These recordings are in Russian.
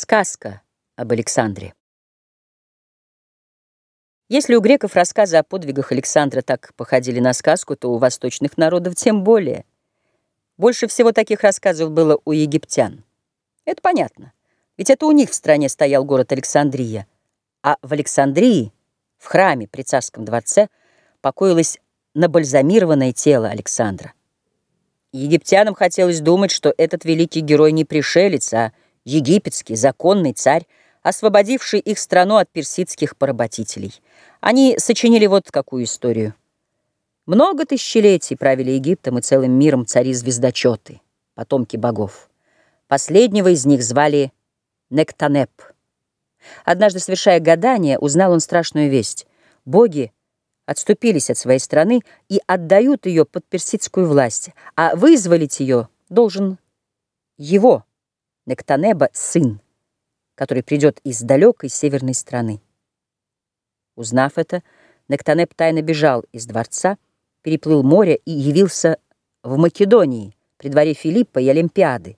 Сказка об Александре. Если у греков рассказы о подвигах Александра так походили на сказку, то у восточных народов тем более. Больше всего таких рассказов было у египтян. Это понятно, ведь это у них в стране стоял город Александрия, а в Александрии, в храме при царском дворце, покоилось набальзамированное тело Александра. Египтянам хотелось думать, что этот великий герой не пришелец, а египетский законный царь, освободивший их страну от персидских поработителей. Они сочинили вот какую историю. Много тысячелетий правили Египтом и целым миром цари-звездочеты, потомки богов. Последнего из них звали Нектанеп. Однажды, совершая гадание, узнал он страшную весть. Боги отступились от своей страны и отдают ее под персидскую власть, а вызволить ее должен его, Нектанеба сын, который придет из далекой северной страны. Узнав это, Нектанеб тайно бежал из дворца, переплыл море и явился в Македонии, при дворе Филиппа и Олимпиады.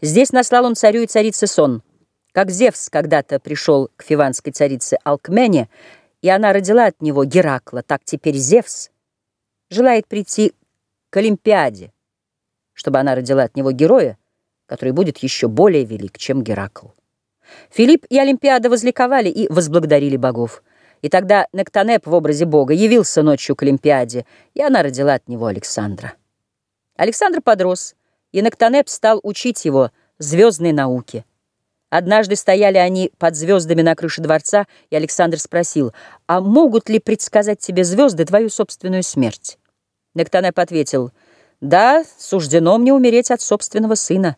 Здесь наслал он царю и царице сон, как Зевс когда-то пришел к фиванской царице Алкмене, и она родила от него Геракла, так теперь Зевс желает прийти к Олимпиаде, чтобы она родила от него героя, который будет еще более велик, чем Геракл. Филипп и Олимпиада возликовали и возблагодарили богов. И тогда Нектанеп в образе бога явился ночью к Олимпиаде, и она родила от него Александра. Александр подрос, и Нектанеп стал учить его звездной науке. Однажды стояли они под звездами на крыше дворца, и Александр спросил, «А могут ли предсказать тебе звезды твою собственную смерть?» Нектанеп ответил, «Да, суждено мне умереть от собственного сына».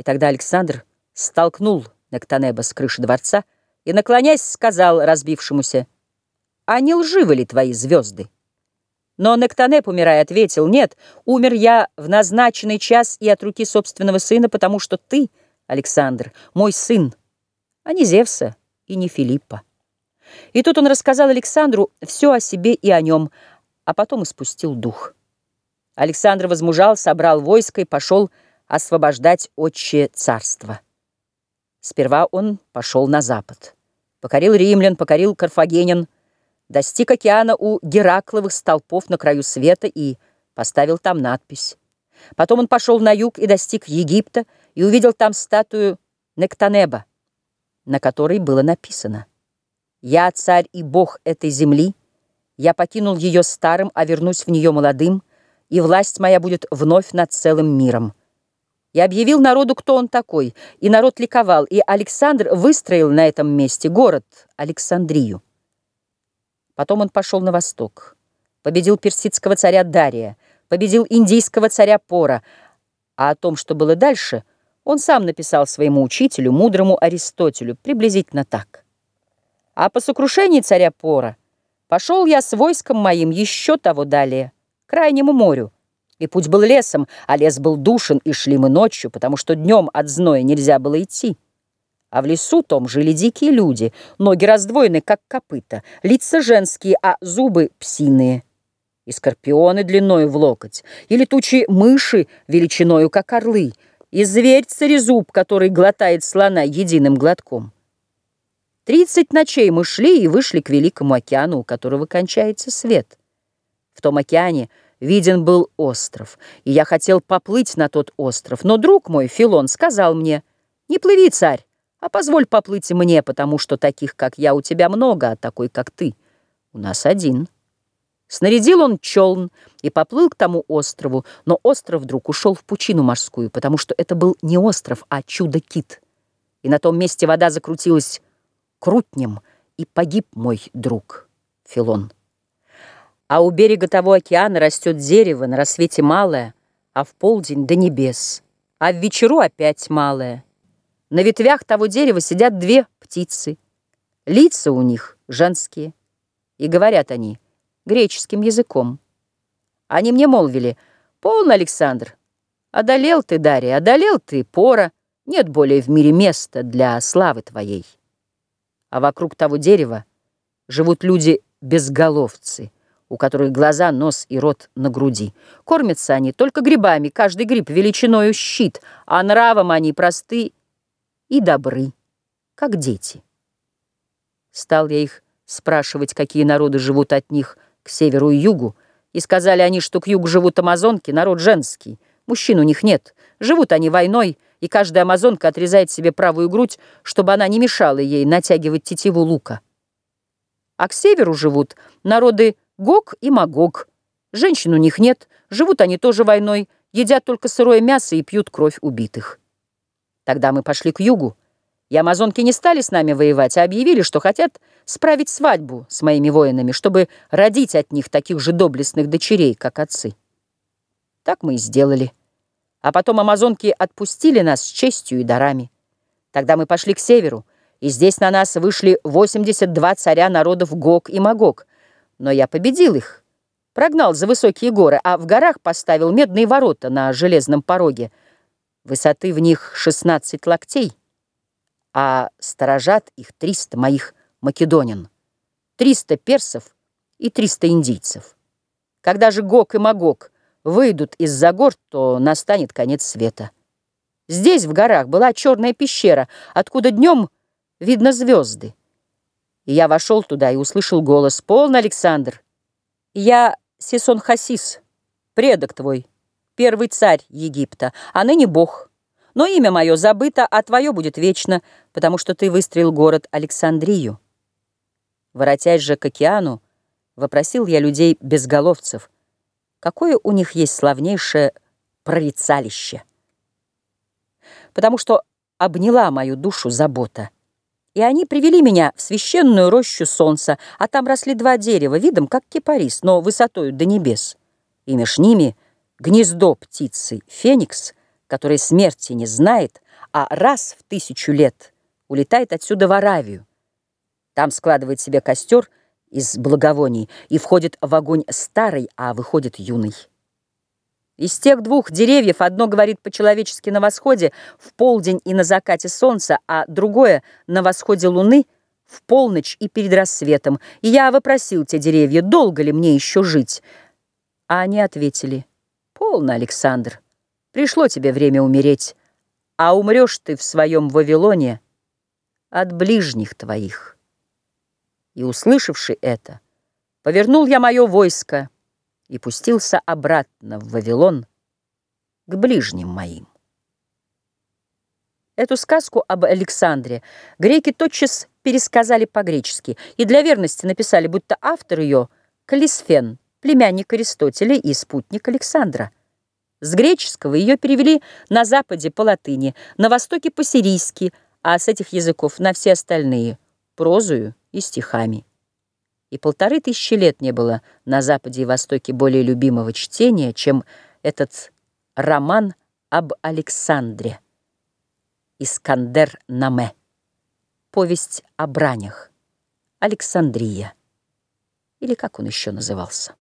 И тогда Александр столкнул Нектанеба с крыши дворца и, наклонясь, сказал разбившемуся, «А не лживы ли твои звезды?» Но Нектанеп, умирая, ответил, «Нет, умер я в назначенный час и от руки собственного сына, потому что ты, Александр, мой сын, а не Зевса и не Филиппа». И тут он рассказал Александру все о себе и о нем, а потом испустил дух. Александр возмужал, собрал войско и пошел освобождать отчее царство. Сперва он пошел на запад. Покорил римлян, покорил карфагенян, достиг океана у Геракловых столпов на краю света и поставил там надпись. Потом он пошел на юг и достиг Египта и увидел там статую Нектанеба, на которой было написано «Я царь и бог этой земли, я покинул ее старым, а вернусь в нее молодым, и власть моя будет вновь над целым миром» и объявил народу, кто он такой, и народ ликовал, и Александр выстроил на этом месте город Александрию. Потом он пошел на восток, победил персидского царя Дария, победил индийского царя Пора, а о том, что было дальше, он сам написал своему учителю, мудрому Аристотелю, приблизительно так. А по сокрушении царя Пора пошел я с войском моим еще того далее, к крайнему морю, и путь был лесом, а лес был душен, и шли мы ночью, потому что днем от зноя нельзя было идти. А в лесу том жили дикие люди, ноги раздвоены, как копыта, лица женские, а зубы псиные. И скорпионы длиною в локоть, и летучие мыши величиною, как орлы, и зверь-царезуб, который глотает слона единым глотком. Тридцать ночей мы шли и вышли к великому океану, у которого кончается свет. В том океане — виден был остров, и я хотел поплыть на тот остров, но друг мой, Филон, сказал мне, «Не плыви, царь, а позволь поплыть мне, потому что таких, как я, у тебя много, а такой, как ты, у нас один». Снарядил он челн и поплыл к тому острову, но остров вдруг ушел в пучину морскую, потому что это был не остров, а чудо-кит. И на том месте вода закрутилась крутнем, и погиб мой друг Филон. А у берега того океана растет дерево, на рассвете малое, а в полдень до небес, а в вечеру опять малое. На ветвях того дерева сидят две птицы. Лица у них женские, и говорят они греческим языком. Они мне молвили, полно, Александр, одолел ты, Дарья, одолел ты, пора, нет более в мире места для славы твоей. А вокруг того дерева живут люди-безголовцы — у которых глаза, нос и рот на груди. Кормятся они только грибами, каждый гриб величиною щит, а нравом они просты и добры, как дети. Стал я их спрашивать, какие народы живут от них к северу и югу, и сказали они, что к югу живут амазонки, народ женский, мужчин у них нет, живут они войной, и каждая амазонка отрезает себе правую грудь, чтобы она не мешала ей натягивать тетиву лука. А к северу живут народы Гог и Магог. Женщин у них нет, живут они тоже войной, едят только сырое мясо и пьют кровь убитых. Тогда мы пошли к югу, и амазонки не стали с нами воевать, а объявили, что хотят справить свадьбу с моими воинами, чтобы родить от них таких же доблестных дочерей, как отцы. Так мы и сделали. А потом амазонки отпустили нас с честью и дарами. Тогда мы пошли к северу, и здесь на нас вышли 82 царя народов Гог и Магог. Но я победил их, прогнал за высокие горы, а в горах поставил медные ворота на железном пороге. Высоты в них 16 локтей, а сторожат их 300 моих македонин, 300 персов и 300 индийцев. Когда же Гог и Магог выйдут из-за гор, то настанет конец света. Здесь, в горах, была черная пещера, откуда днем видно звезды. Я вошел туда и услышал голос «Полно, Александр! Я Сисон Хасис, предок твой, первый царь Египта, а ныне бог. Но имя мое забыто, а твое будет вечно, потому что ты выстроил город Александрию». Воротясь же к океану, вопросил я людей безголовцев – какое у них есть славнейшее прорицалище. Потому что обняла мою душу забота. И они привели меня в священную рощу солнца, а там росли два дерева, видом как кипарис, но высотою до небес. И меж ними гнездо птицы Феникс, который смерти не знает, а раз в тысячу лет улетает отсюда в Аравию. Там складывает себе костер — из благовоний и входит в огонь старый, а выходит юный. Из тех двух деревьев одно говорит по-человечески на восходе в полдень и на закате солнца, а другое на восходе луны в полночь и перед рассветом. И я вопросил те деревья, долго ли мне еще жить. А они ответили, полно, Александр, пришло тебе время умереть, а умрешь ты в своем Вавилоне от ближних твоих. И, услышавши это, повернул я мое войско и пустился обратно в Вавилон к ближним моим. Эту сказку об Александре греки тотчас пересказали по-гречески и для верности написали, будто автор ее — Калисфен, племянник Аристотеля и спутник Александра. С греческого ее перевели на западе по латыни, на востоке по-сирийски, а с этих языков на все остальные — прозою и стихами. И полторы тысячи лет не было на Западе и Востоке более любимого чтения, чем этот роман об Александре. Искандер Наме. Повесть о бранях. Александрия. Или как он еще назывался.